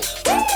広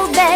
know that